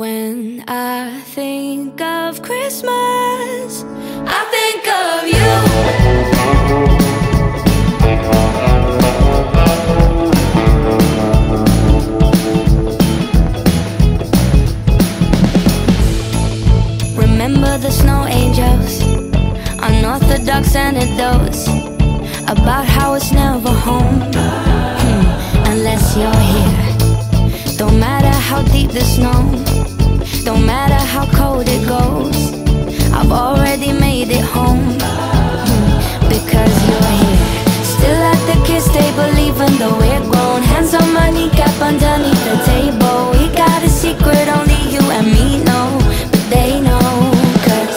When I think of Christmas, I think of you. Remember the snow angels, unorthodox anecdotes about how it's never home hmm, unless you're here. Don't matter how deep the snow. Don't matter how cold it goes, I've already made it home. Hmm, because you're here. Still at the kids' table, even though we're grown. Hands on my kneecap underneath the table. We got a secret only you and me know, but they know. Cause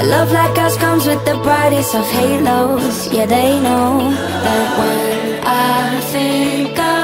a love like ours comes with the brightest of halos. Yeah, they know that when I think of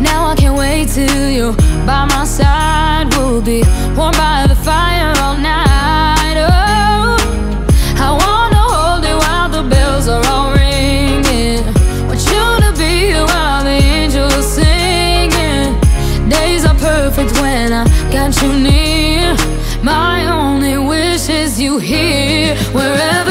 Now I can't wait till you're by my side. We'll be warm by the fire all night. Oh, I wanna hold you while the bells are all ringing. Want you to be here while the angels singing. Days are perfect when I got you near. My only wish is you here wherever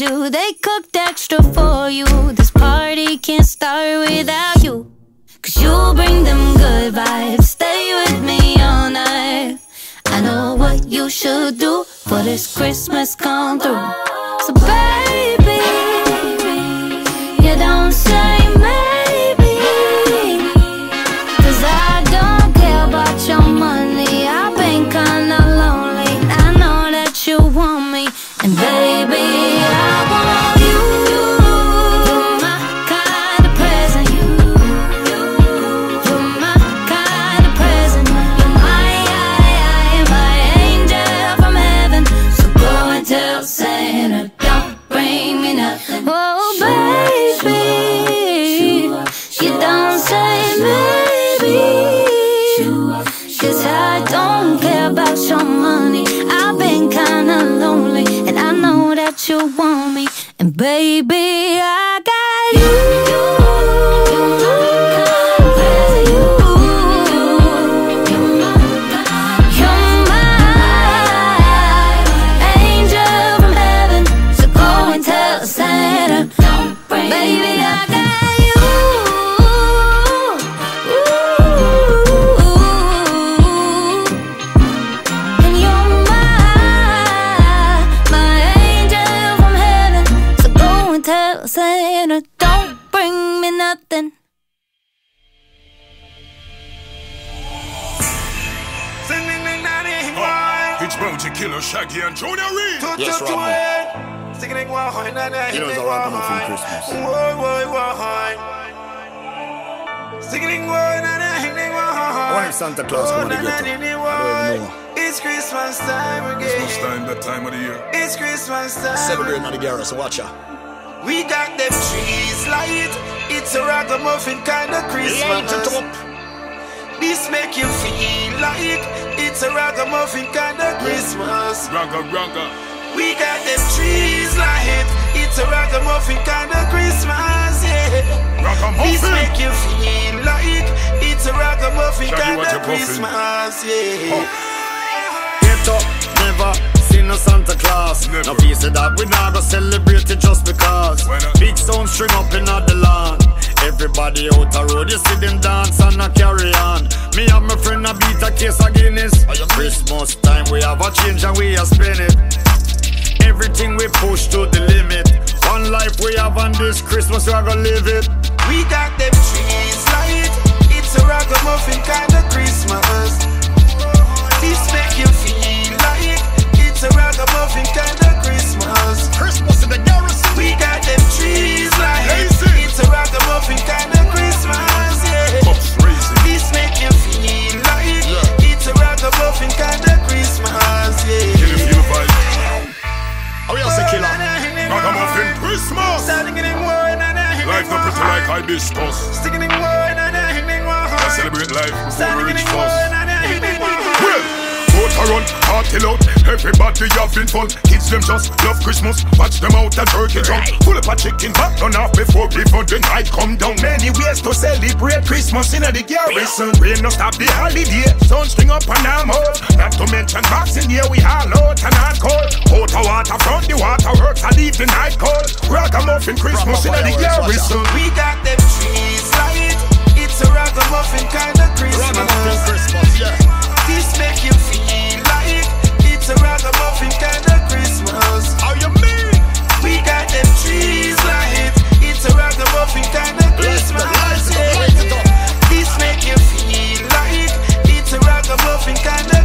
you. They cooked extra for you. This party can't start without you. Cause you bring them good vibes. Stay with me all night. I know what you should do for this Christmas come through. So, baby, baby, Bounty Killer, Shaggy and Junior Reid. Yes, Rambo. Singing one na na, You know it's a ragamuffin Christmas. Whoa, whoa, whoa, high. Singing one, na na, hitting one high. I wonder if Santa Claus come to na, get na, him. hitting I don't know. It's Christmas time Christmas time, that time of the year. It's Christmas time. Celebrating at the garage, so watch out. We got them trees light. It's a ragamuffin kind of Christmas. Light it up. This make you feel like it's a ragamuffin kind of Christmas. Ragga, ragga. We got them trees light. It's a ragamuffin kind of Christmas, yeah. This Ragamuffin. make you feel like it's a ragamuffin kind of? Christmas, yeah. Get up, never no Santa Claus. Never. No of that, we not go celebrate it just because. Big sound string up in the lawn. Everybody out the road, you see them dance and a carry on. Me and my friend a beat a case of Guinness. Christmas time, we have a change and we a spend it. Everything we push to the limit. One life we have on this Christmas, we are gonna live it. We got them trees light. It's a ragamuffin kind of Christmas. This it's a kind of Christmas. Christmas in the garrison. We got them trees. Lazy. It's a kind of Christmas, yeah. This make you feel like it's a kind of Christmas, yeah. you feel the vibe? How we say killer? Ragamuffin Christmas. Life not pretty like. I celebrate life before we reach first. Well, run, party loud, everybody having fun. Kids them just love Christmas, watch them out a turkey jump. Full up a chicken, back on off before before the night come down. Many ways to celebrate Christmas in the garrison. Rain no stop the holiday, sun string up and I'm out. Not to mention boxing here we all out and not cold. Out of water from the water works, I leave the night cold. Ragamuffin Christmas in the garrison. We got them trees light. It's a ragamuffin kind of Christmas. Christmas, yeah. This make you feel it's a ragamuffin kind of Christmas. How you mean? We got them trees light. It's a ragamuffin kind of Christmas. lights it up, yeah. light it up. This make you feel like it's a ragamuffin kind of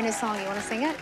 New song. You want to sing it?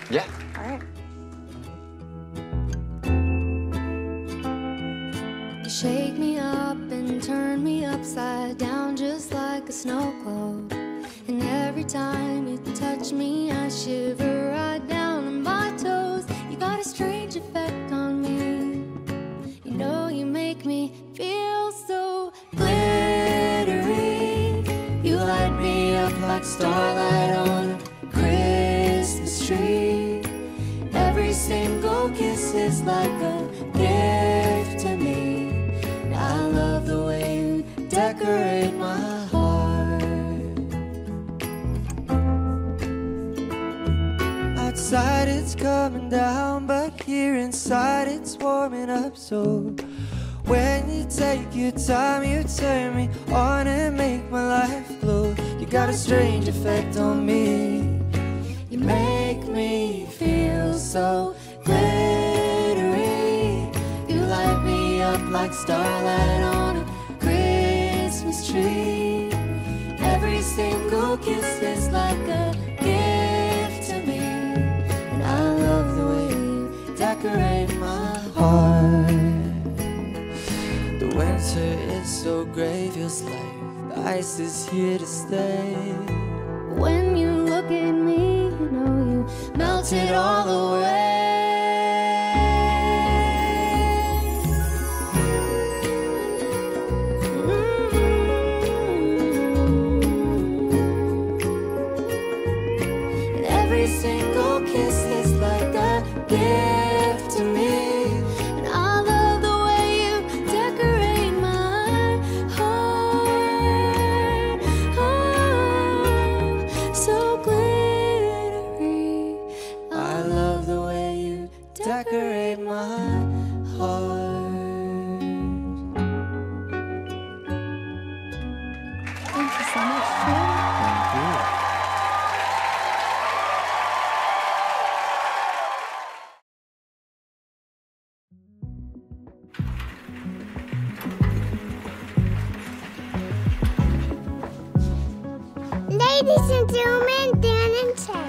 Ladies and gentlemen, Dan and Shay.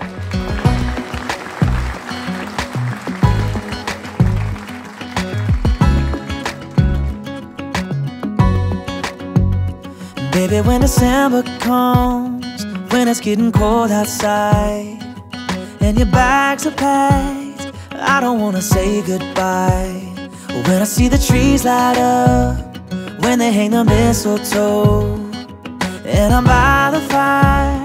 Baby, when December comes, when it's getting cold outside, and your bags are packed, I don't wanna say goodbye. When I see the trees light up, when they hang the mistletoe, and I'm by the fire,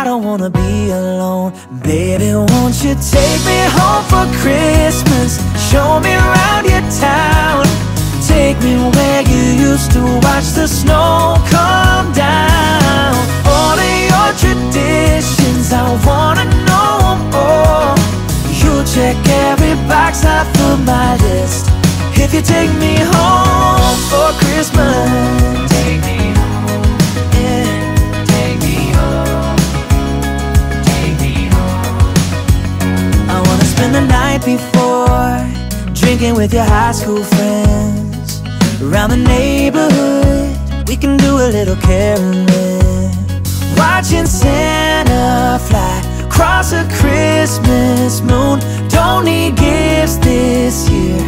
I don't wanna be alone. Baby, won't you take me home for Christmas? Show me around your town. Take me where you used to watch the snow come down. All of your traditions, I wanna know all. You check every box off of my list. If you take me home for Christmas, night before drinking with your high school friends around the neighborhood. We can do a little caroling, watching Santa fly across a Christmas moon. Don't need gifts this year.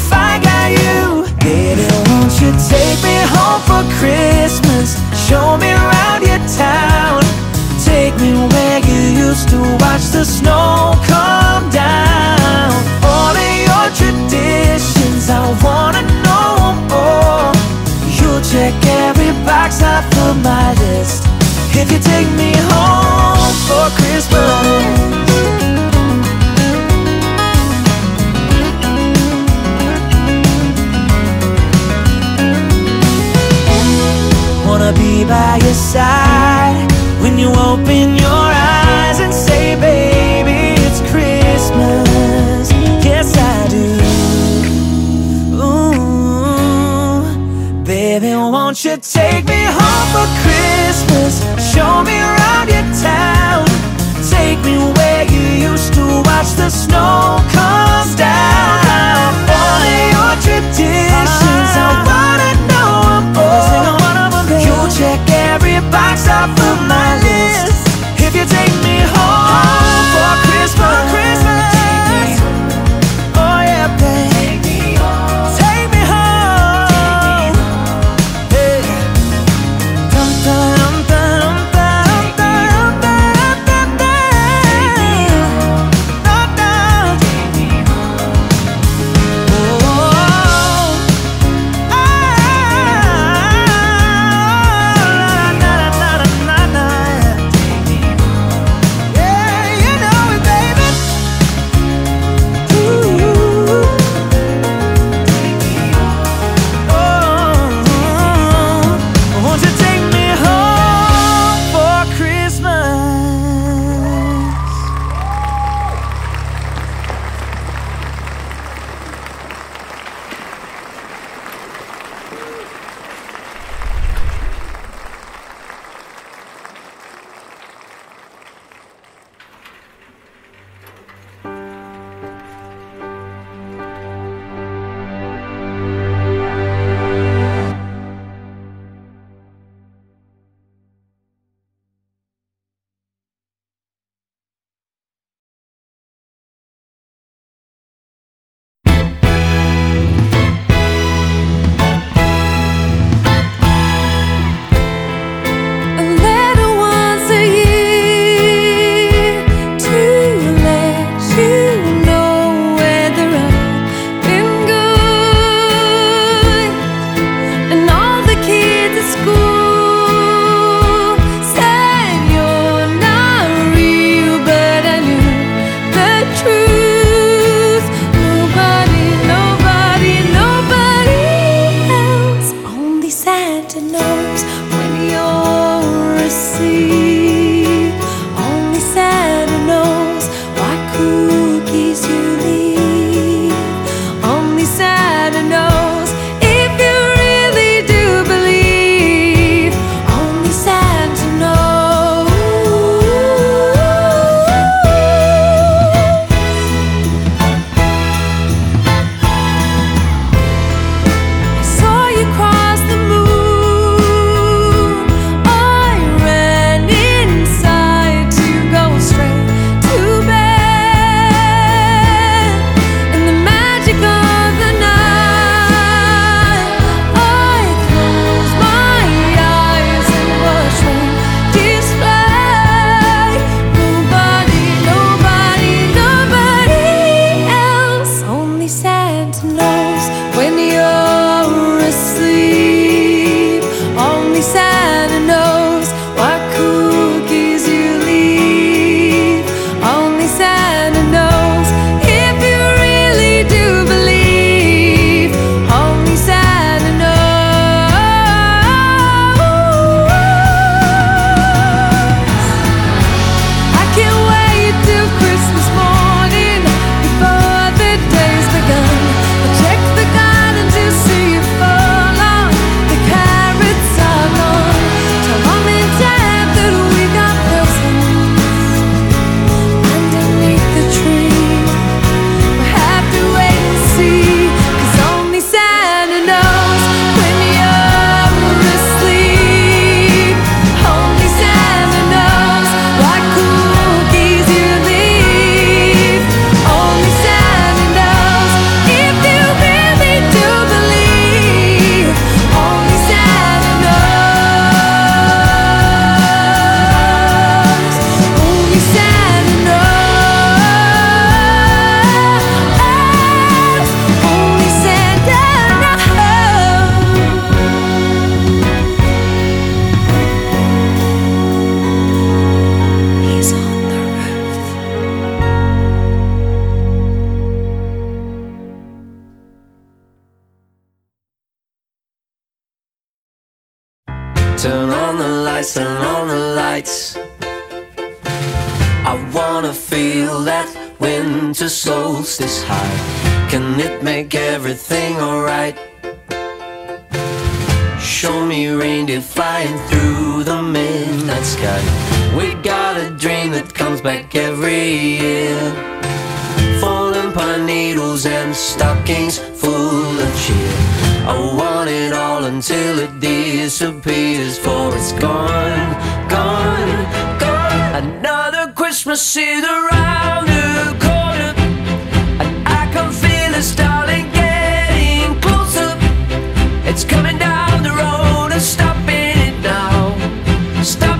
If I got you, baby, won't you take me home for Christmas? Show me around your town. Take me where you used to watch the snow come I wanna know all. You'll check every box off of my list. If you take me home for Christmas. Wanna be by your side when you open your for Christmas? Show me around your town. Take me where you used to watch the snow winter solstice high? Can it make everything alright? Show me reindeer flying through the midnight sky. We got a dream that comes back every year. Falling pine needles and stockings full of cheer. I want it all until it disappears, for it's gone, gone, gone. Another Christmas is around the corner. stop.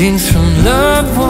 Greetings from loved ones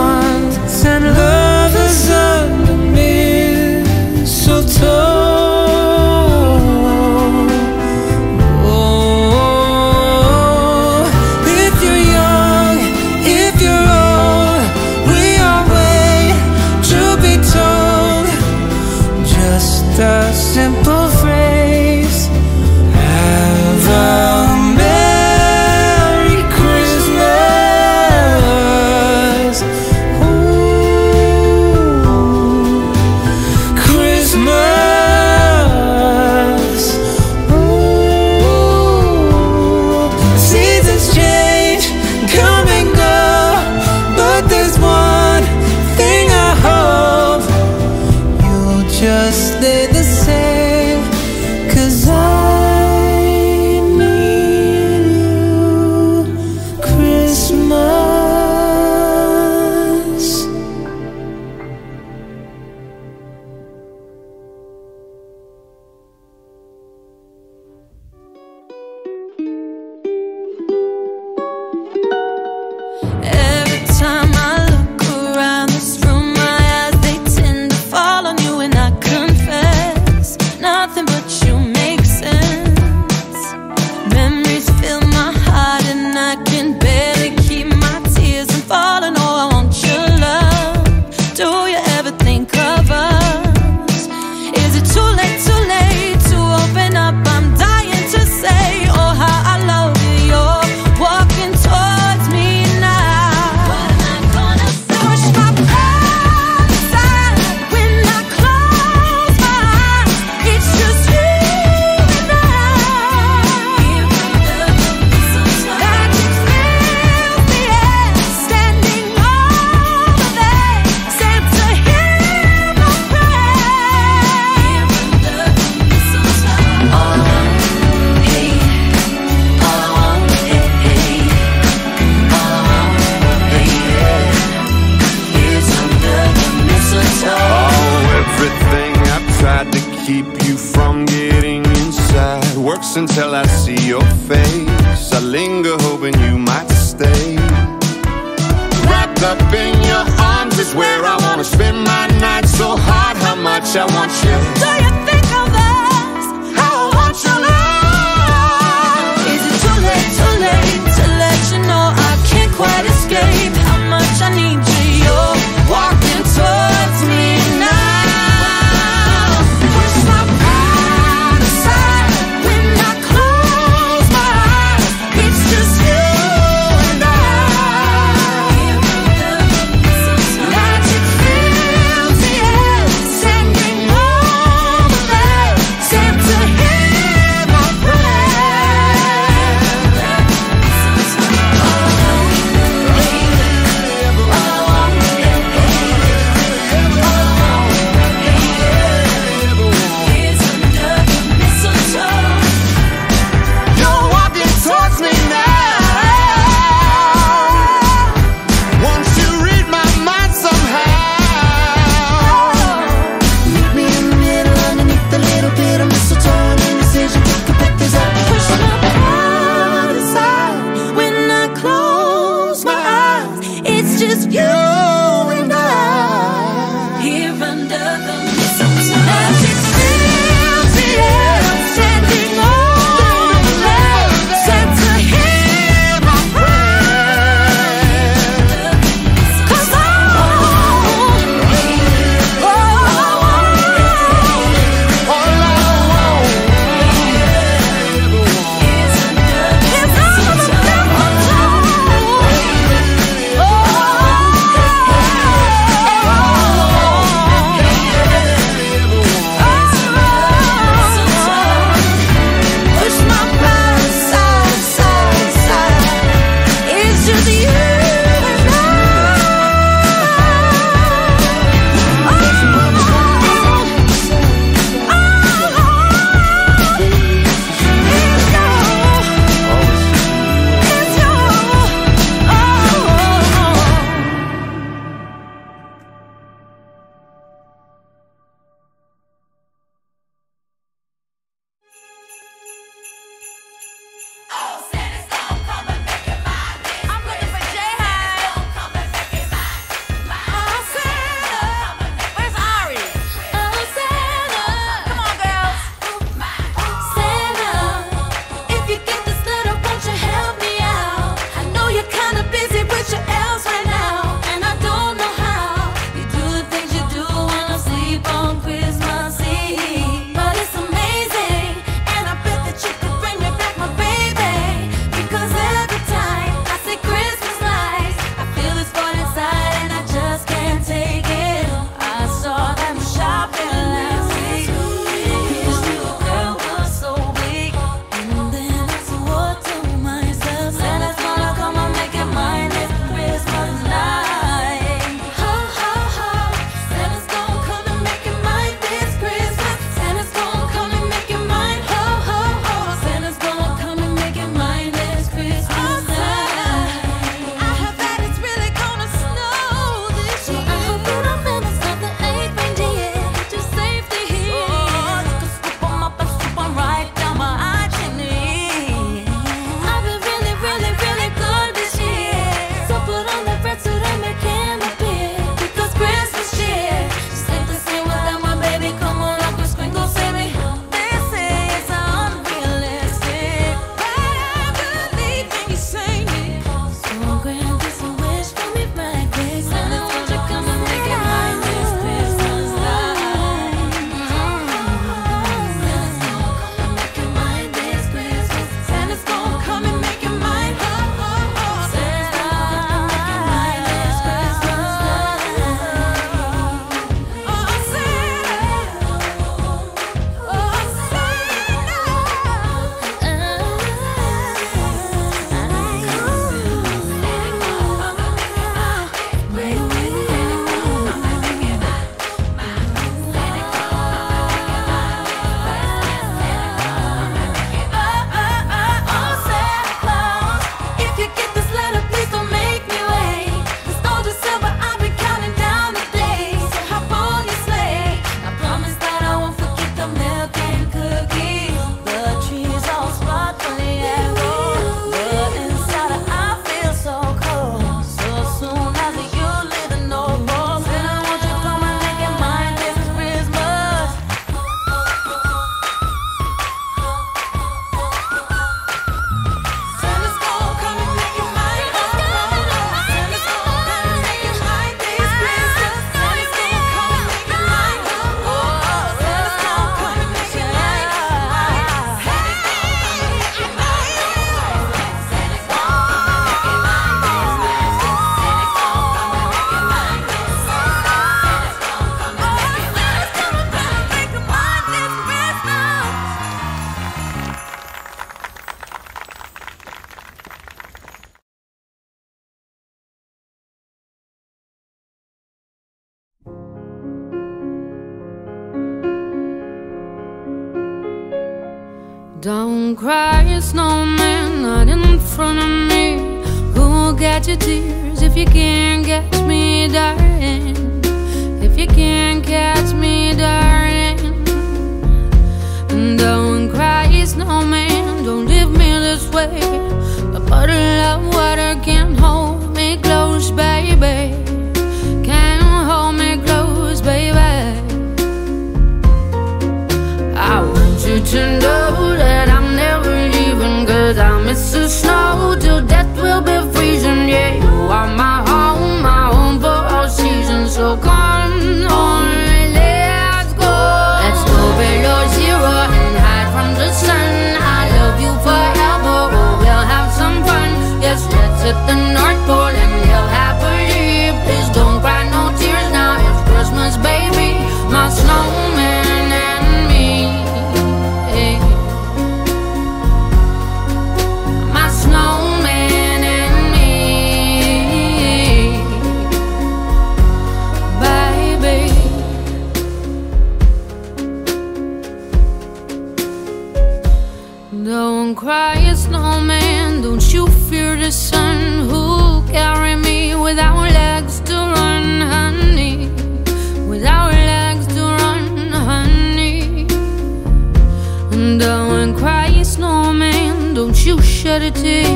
shed a tear.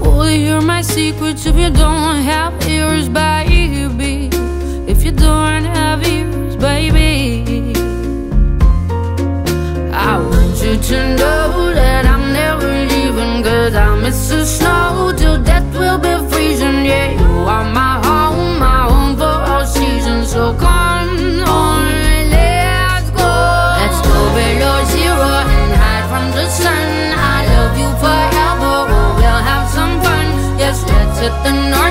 Will you hear my secrets if you don't have ears, baby? If you don't have ears, baby, I want you to know that I'm never leaving, cause I miss the snow till death will be freezing. Yeah, you are my home, my home for all seasons, so come. hit the night.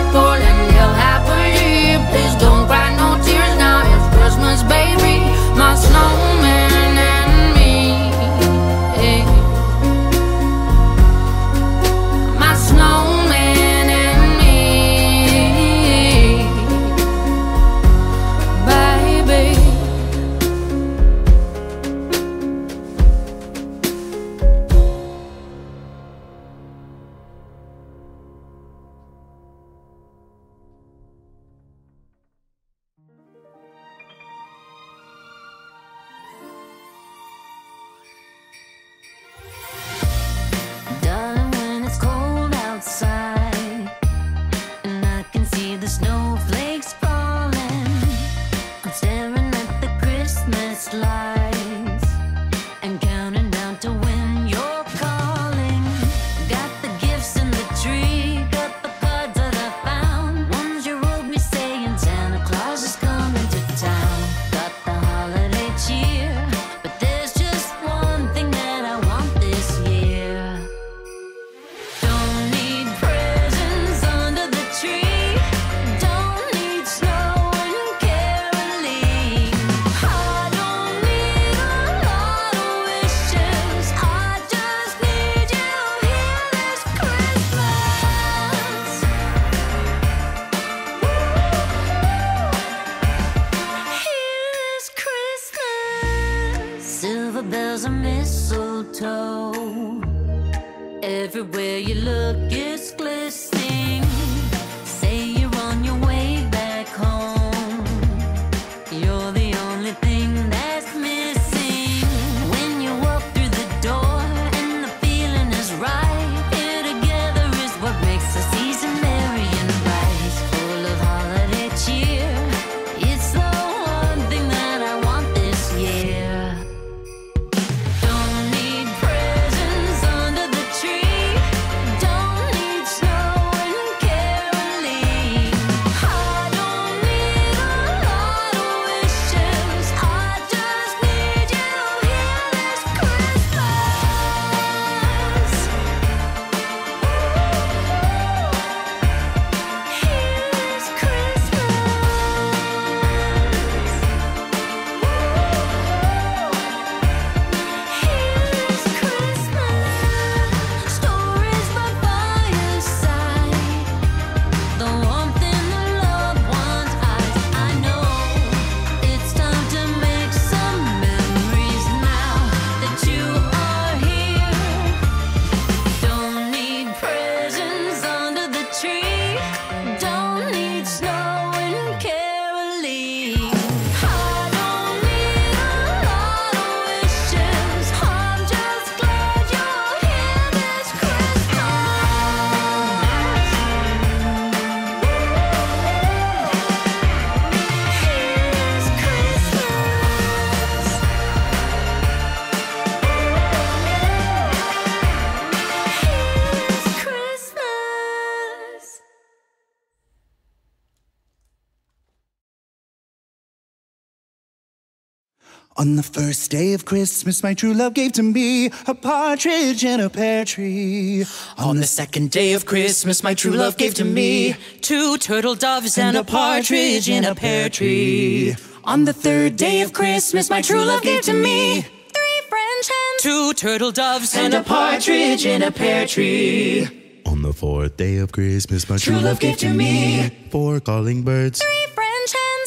On the first day of Christmas, my true love gave to me a partridge in a pear tree. On the second day of Christmas, my true love gave to me two turtle doves and a partridge in a pear tree. On the third day of Christmas, my true love gave to me three French hens, two turtle doves and a partridge in a pear tree. On the fourth day of Christmas, my True love gave to me four calling birds. three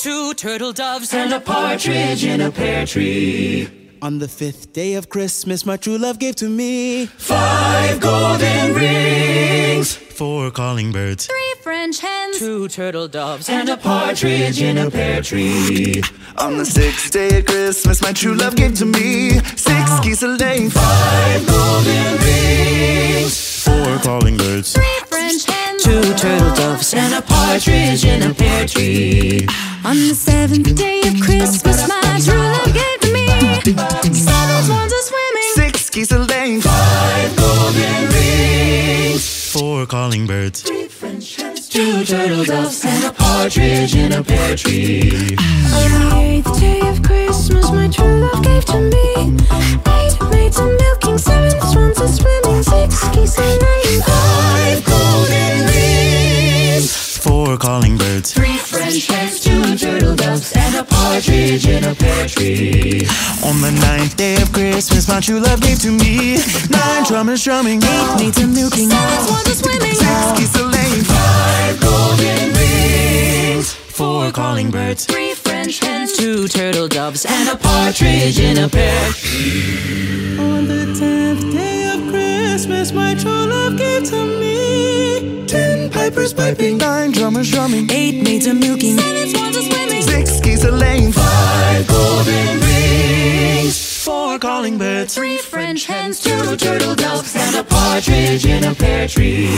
two turtle doves and a partridge in a pear tree. On the fifth day of Christmas, my true love gave to me Five golden rings, Four calling birds. Three French hens, two turtle doves and a partridge in a pear tree. On the sixth day of Christmas, my true love gave to me six geese a laying, Five golden rings, Four calling birds. three French hens. Two turtle doves and a partridge in a pear tree. On the seventh day of Christmas, my true love gave to me seven swans a swimming. six geese a laying, Five golden rings, Four calling birds. three French hens, two turtle doves and a partridge in a pear tree. On the eighth day of Christmas, my true love gave to me eight maids a milking, seven swans a swimming, six geese a laying. Five golden rings, Four calling birds. three French hens, two turtle doves and a partridge in a pear tree. On the ninth day of Christmas, my true love gave to me nine drummers drumming, eight maids a milking, Seven swans a swimming. six geese a laying, Five golden rings, Four calling birds. three French hens, two turtle doves and a partridge in a pear tree. On the tenth day of Christmas, my true love gave to me ten pipers piping, nine drummers drumming, eight maids a milking, Seven swans a swimming. six geese a laying, Five golden rings, four calling birds, Three French hens, two turtle doves and a partridge in a pear tree.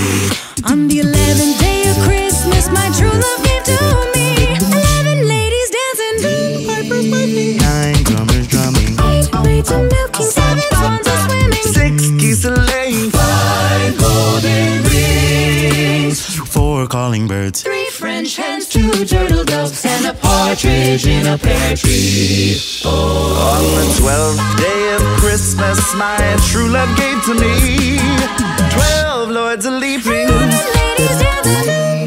On the eleventh day of Christmas, my true love gave to me eleven ladies dancing, pipers piping, Nine drummers drumming. eight maids a milking, seven swans a swimming. six geese a laying, Five golden rings, Four calling birds. three French hens, two turtle doves and a partridge in a pear tree. On the twelfth day of Christmas, my true love gave to me twelve lords a leaping, Ladies dancing, pipers piping, Nine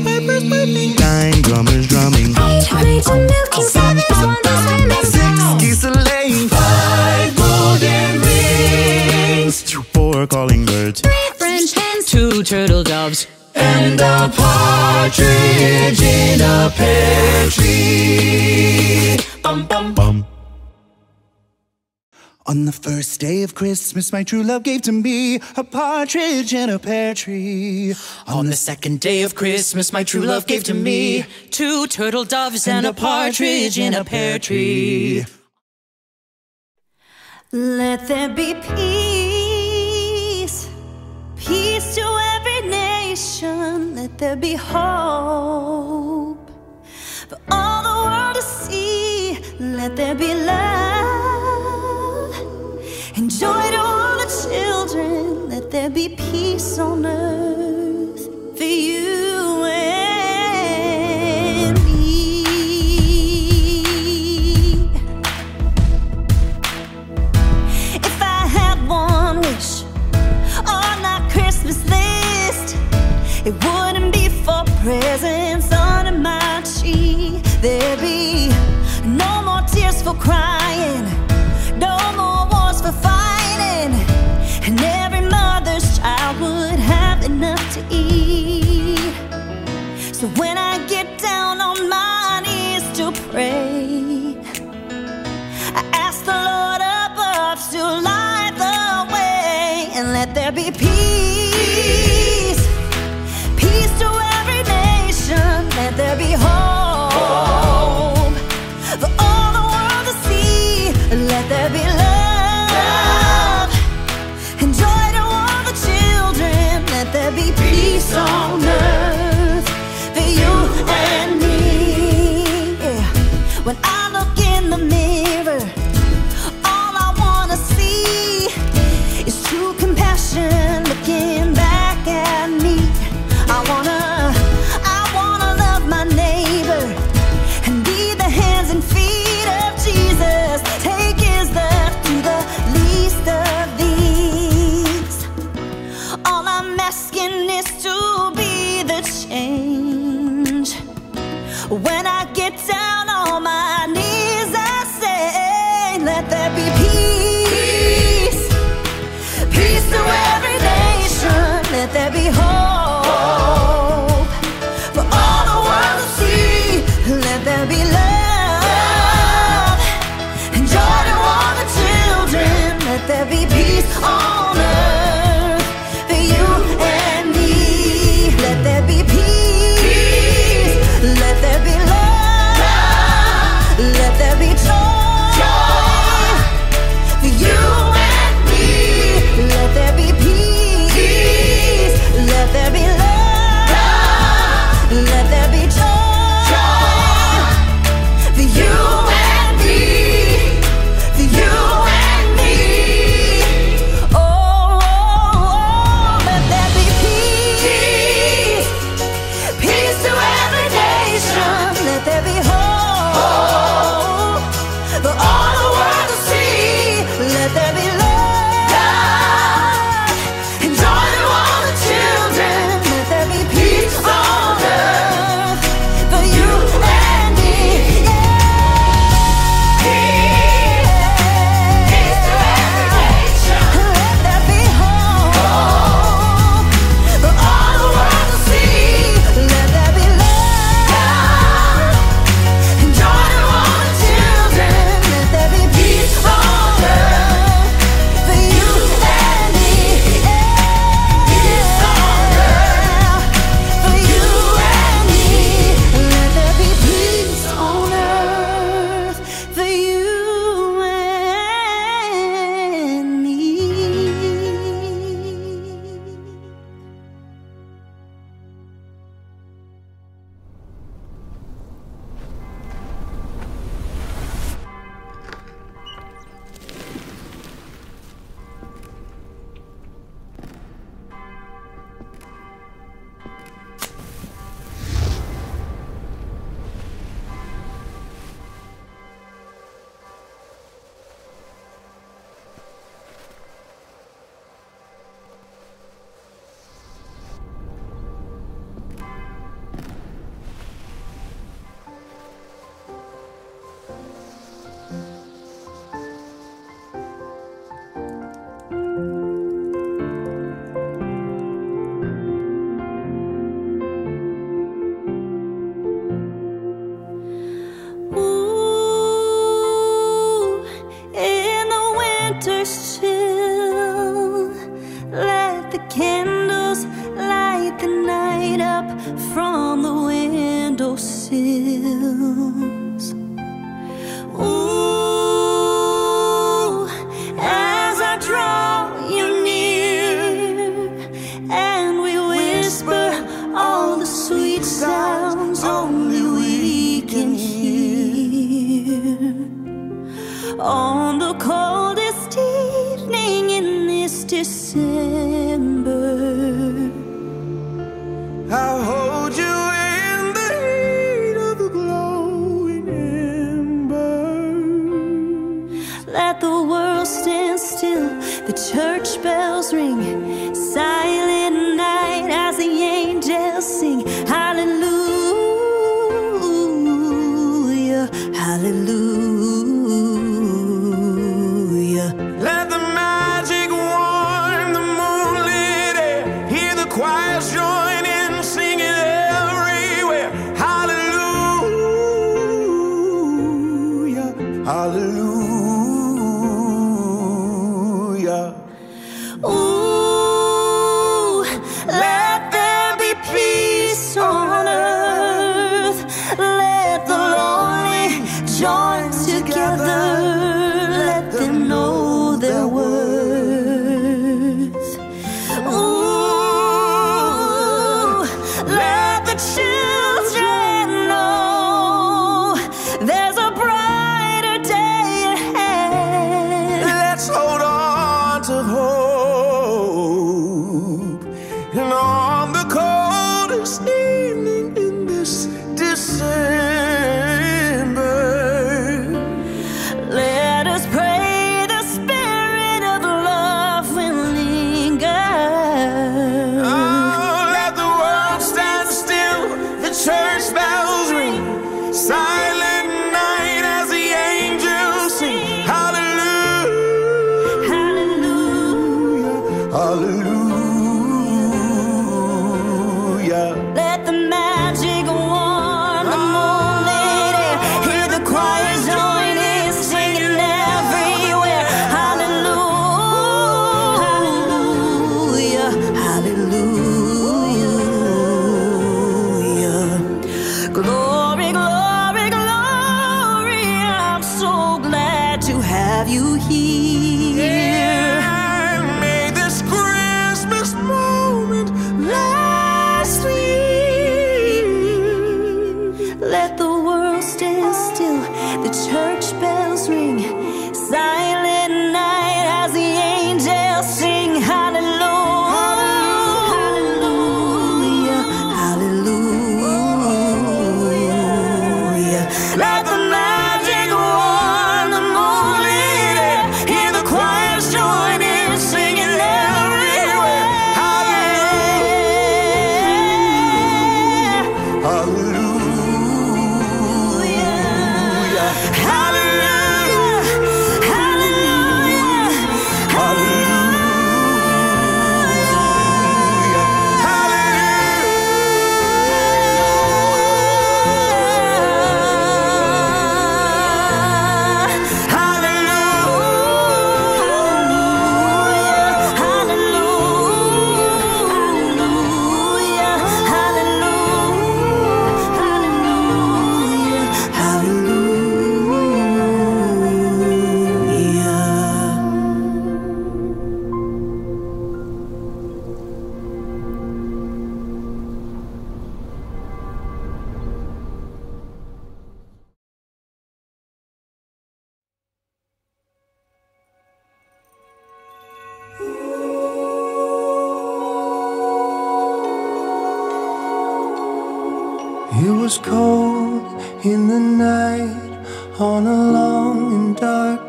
drummers drumming. eight maids a milking, seven swans a swimming. six geese a laying, Five golden rings, Four calling birds. Three French hens, two turtle doves and a partridge in a pear tree. Bum bum Bum. On the first day of Christmas, my true love gave to me a partridge in a pear tree. On the second day of Christmas, my true love gave to me two turtle doves and a partridge in a pear tree. Let there be peace, peace to every nation. Let there be hope for all the world to see. Let there be love be peace on earth for you and me. If I had one wish on our Christmas list, it wouldn't be for presents under my tree. There'd be no more tears for crying, no more wars for fighting, there be peace. Peace to every nation. Let there be hope for all the world to see. Let there be love and joy to all the children. Let there be peace on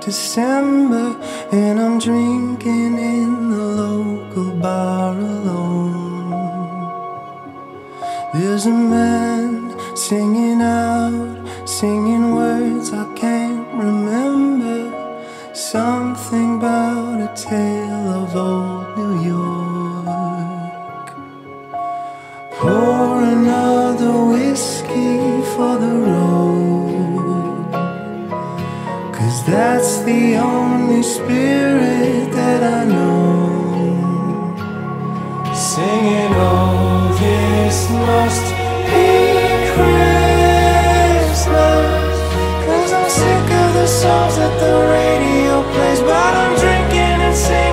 December, and I'm drinking in the local bar alone. There's a man singing out, singing words I can't remember. Something about a tale. Spirit that I know, singing all oh, this must be I'm sick of the songs that the radio plays, but I'm drinking and singing.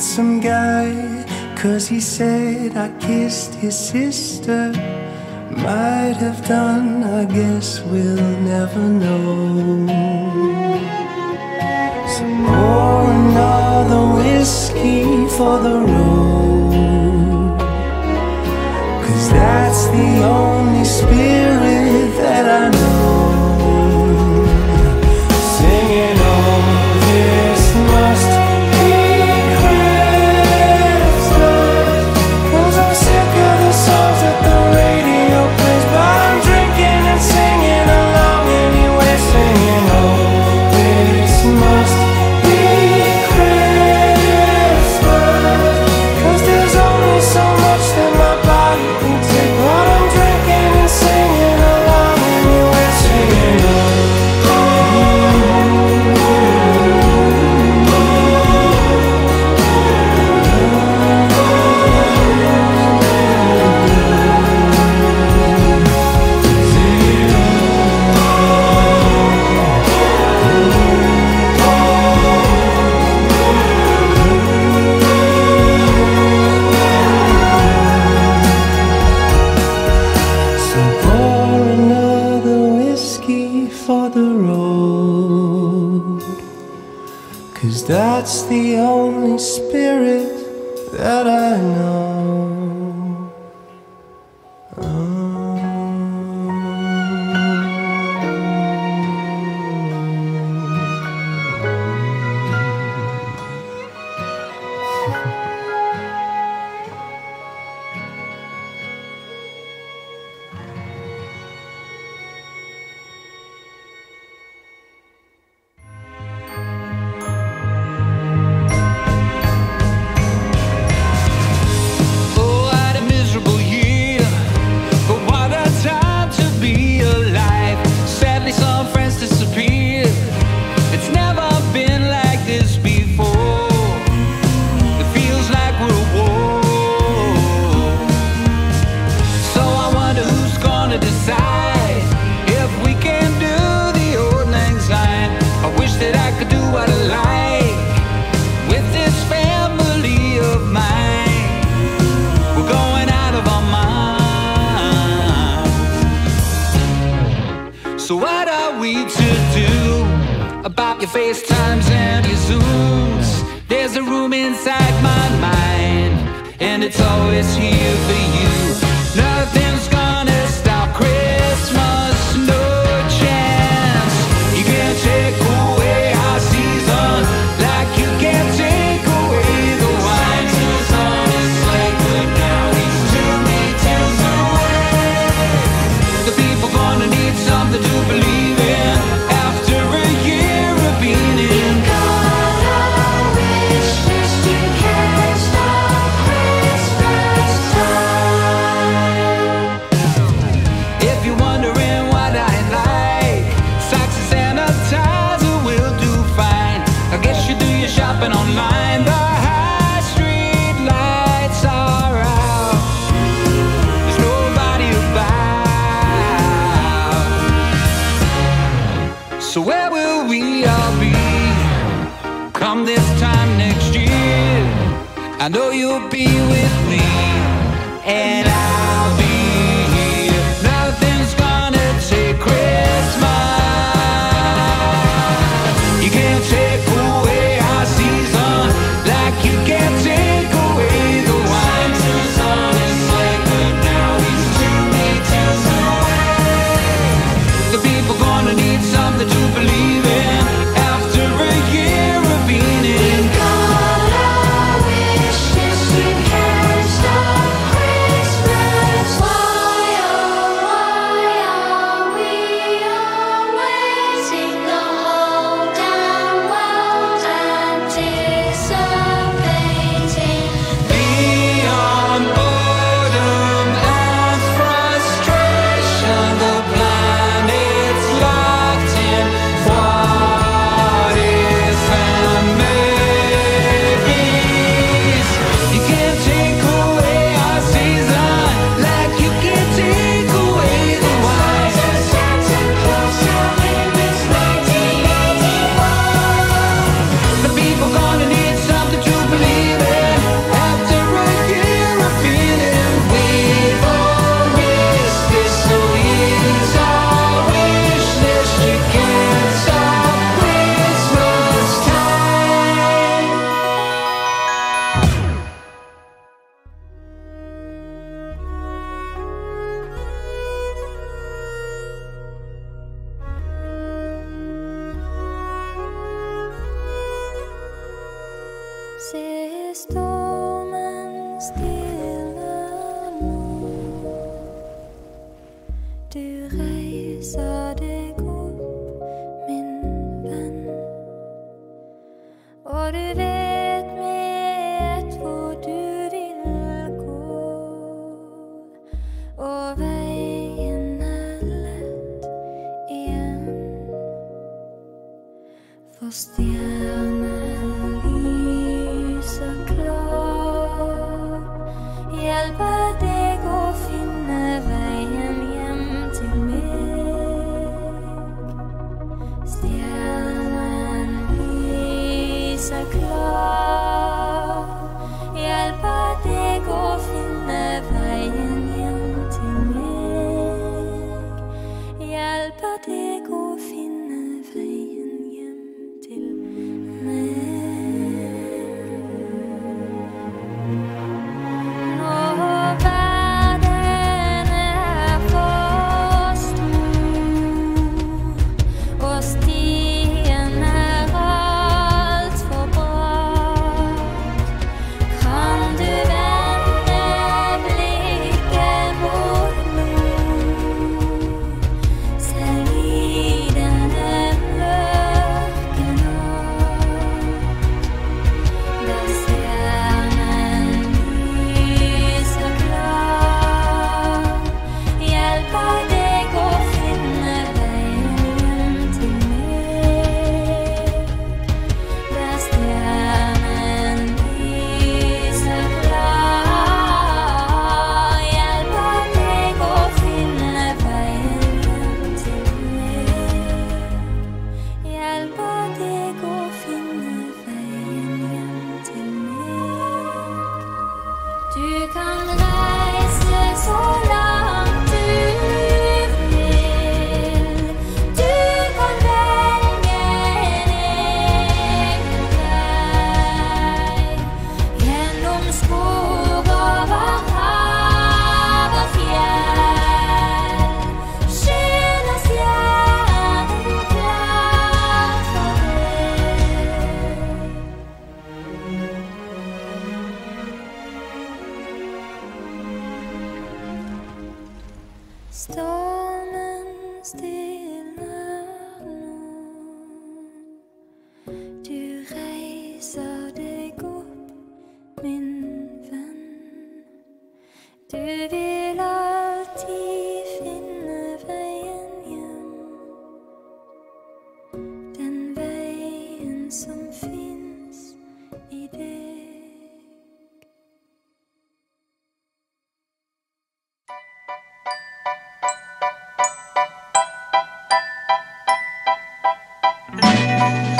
Some guy Cause he said I kissed his sister. Might have done, I guess we'll never know. Some more another whiskey for the road. Cause that's the only spirit FaceTimes and your Zooms. There's a room inside my mind, and it's always here for you. Nothing se estoman still.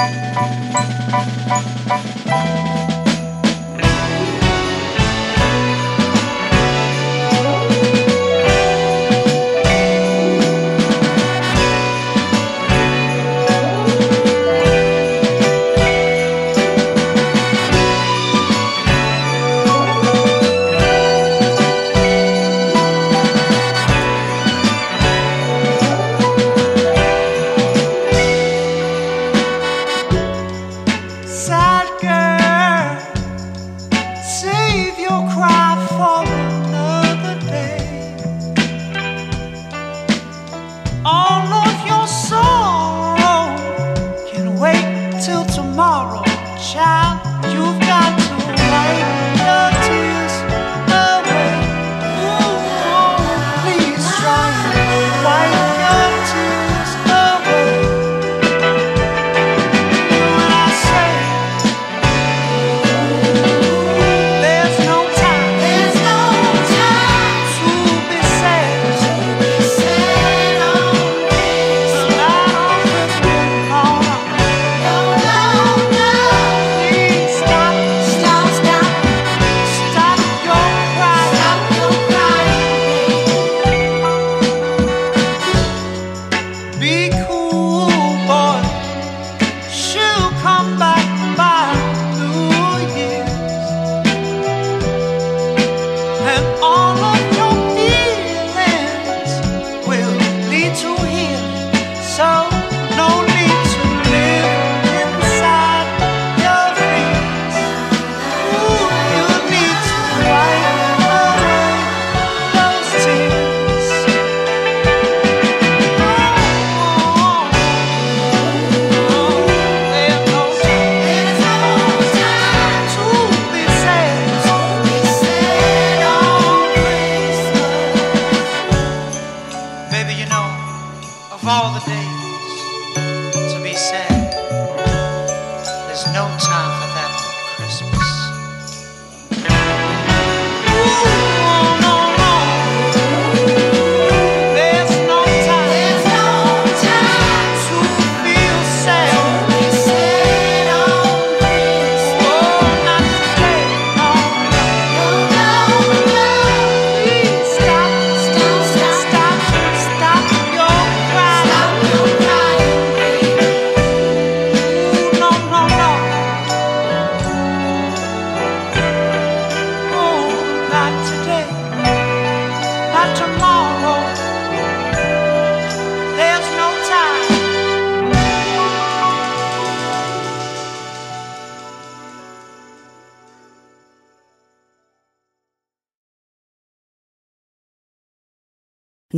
Música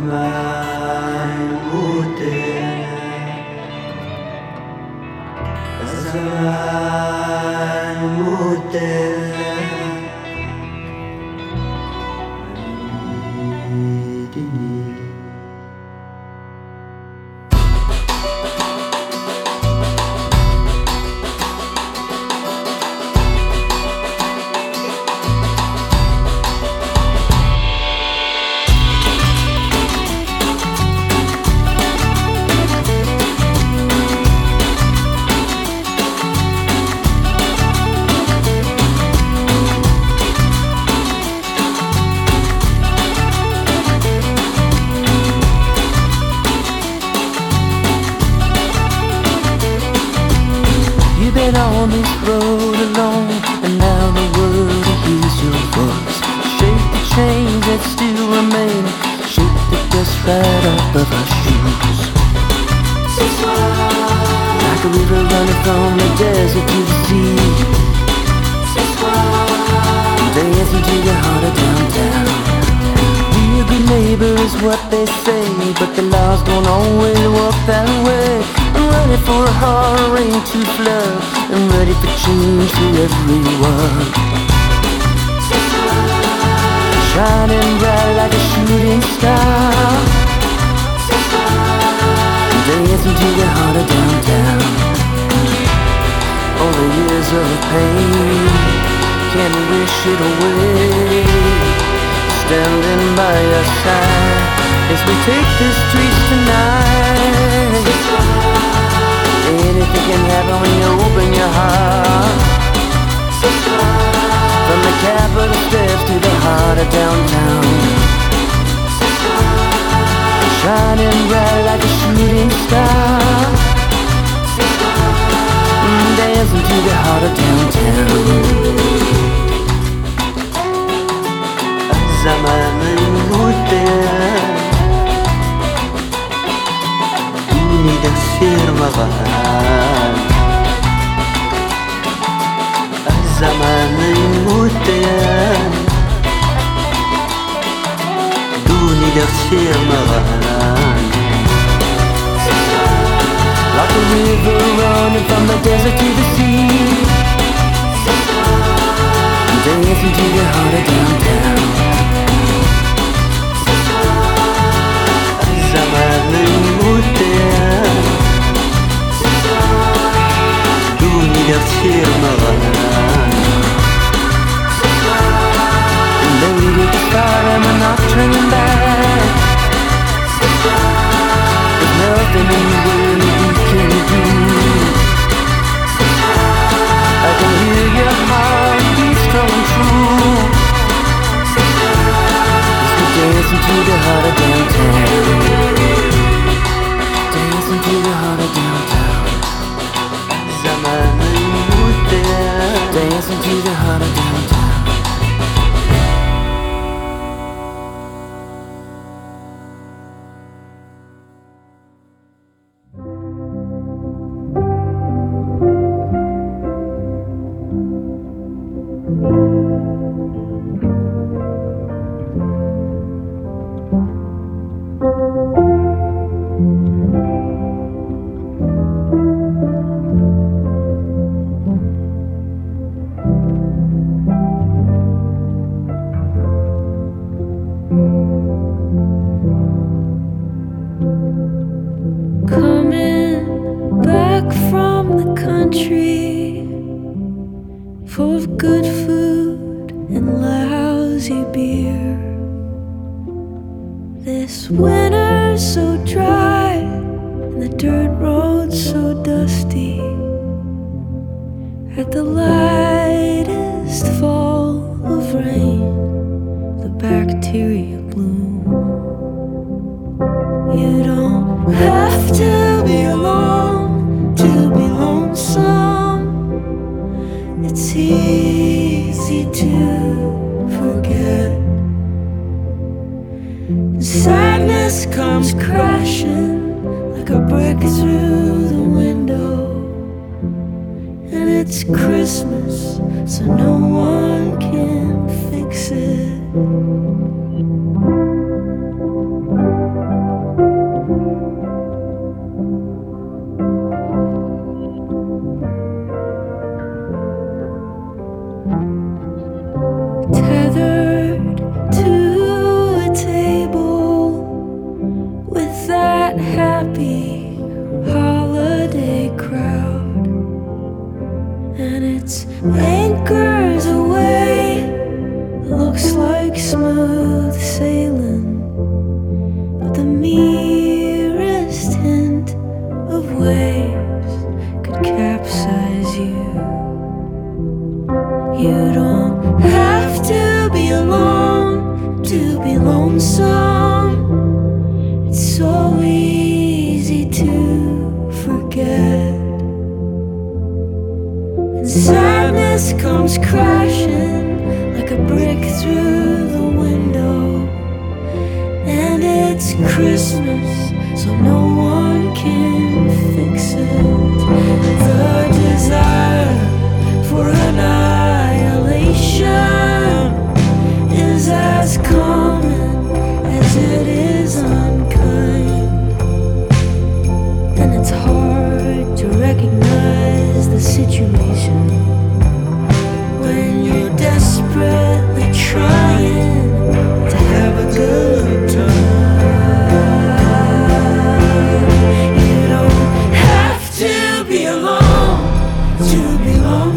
the man.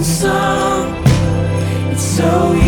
Lonesome. It's so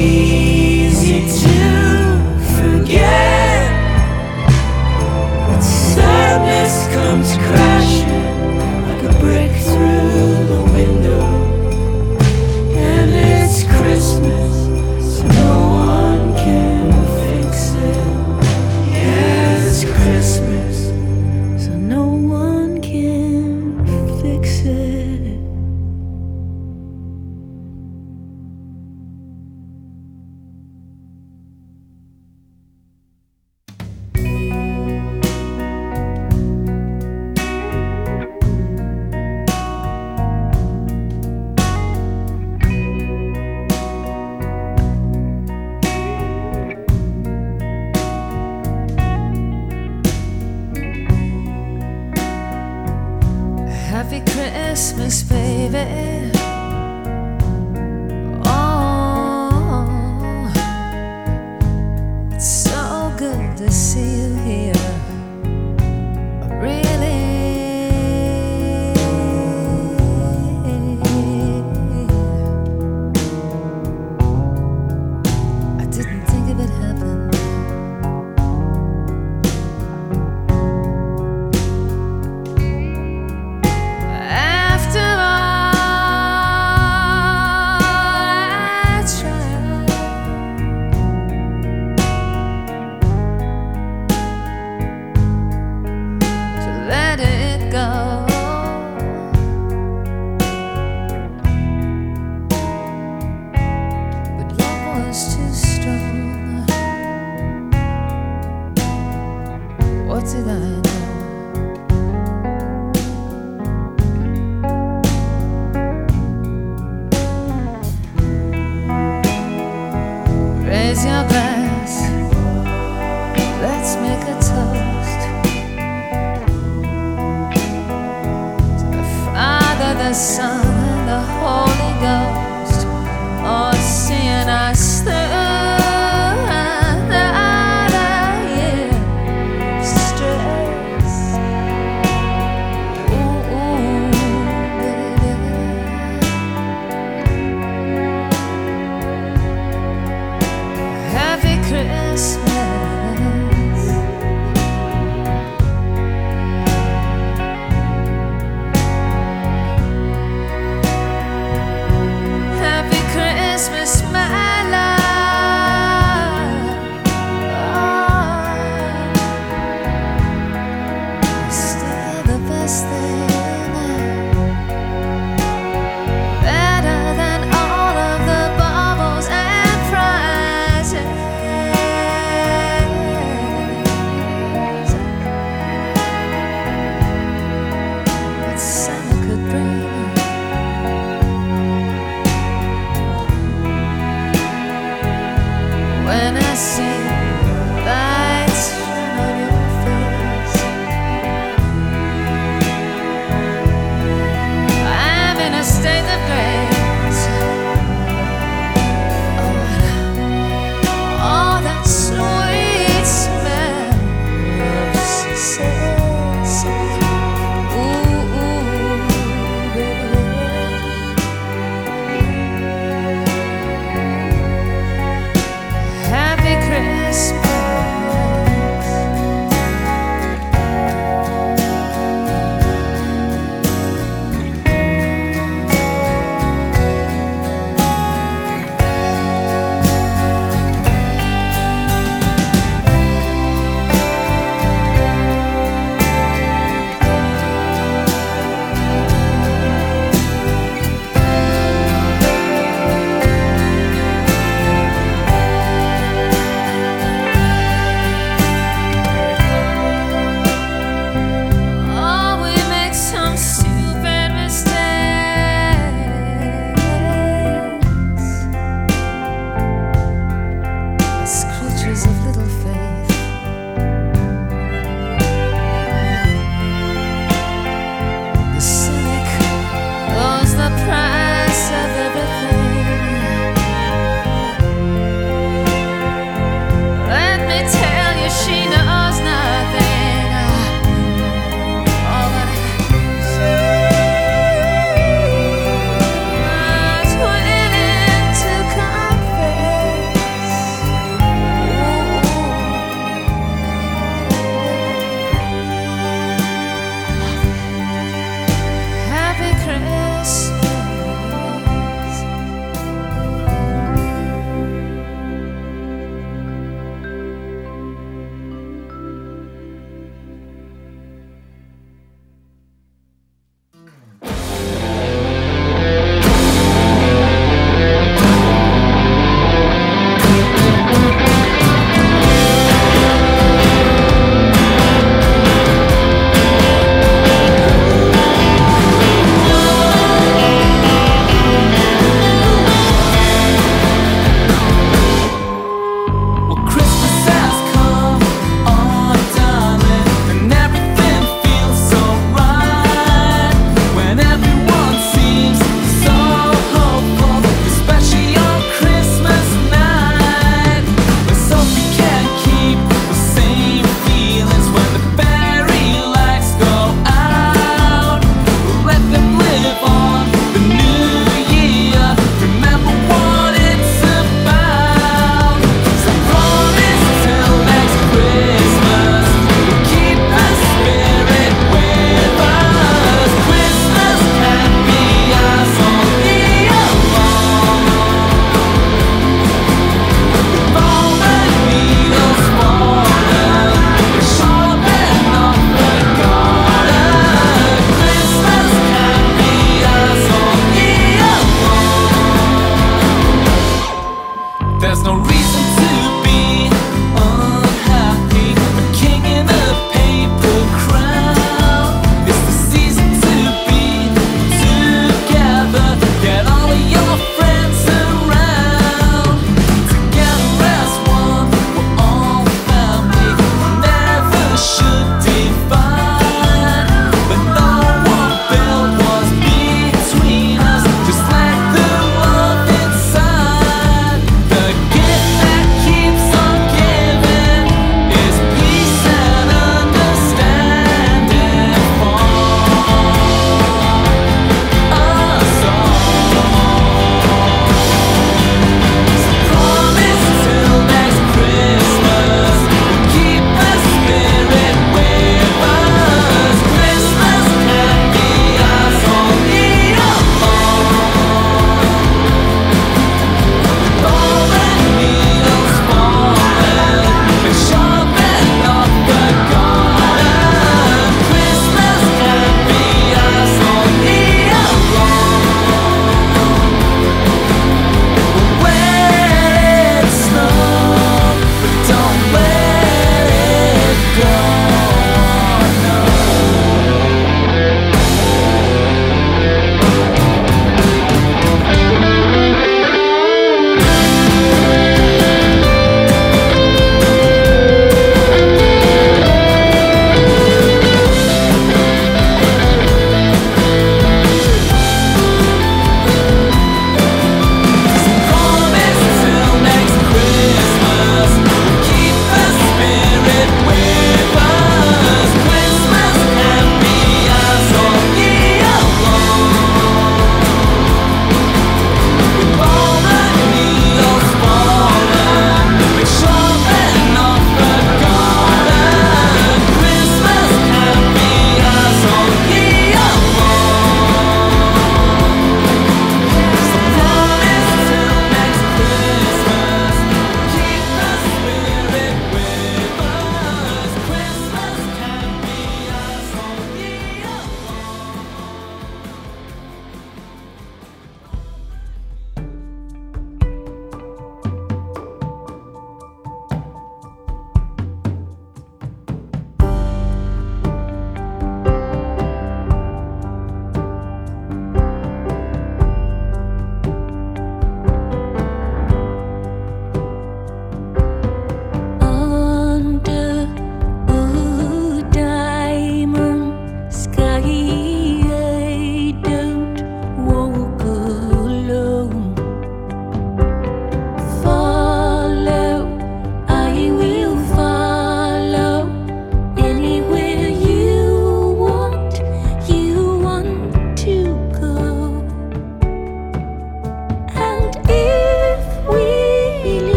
assim.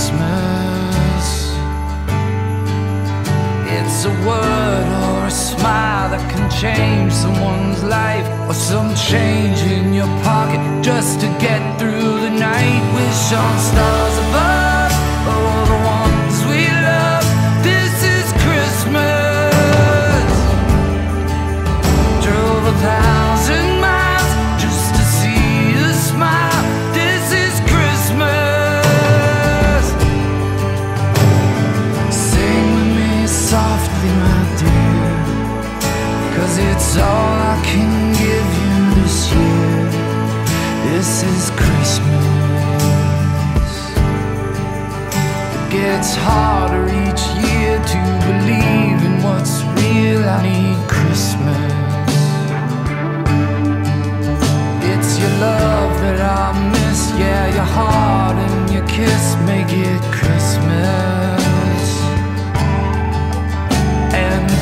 Christmas. It's a word or a smile that can change someone's life, or some change in your pocket just to get through the night. Wish on stars above. It's all I can give you this year. This is Christmas. It gets harder each year to believe in what's real. I need.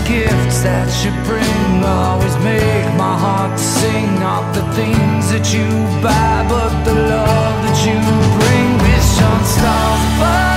gifts that you bring always make my heart sing. Not the things that you buy, but the love that you bring. Vision stars above.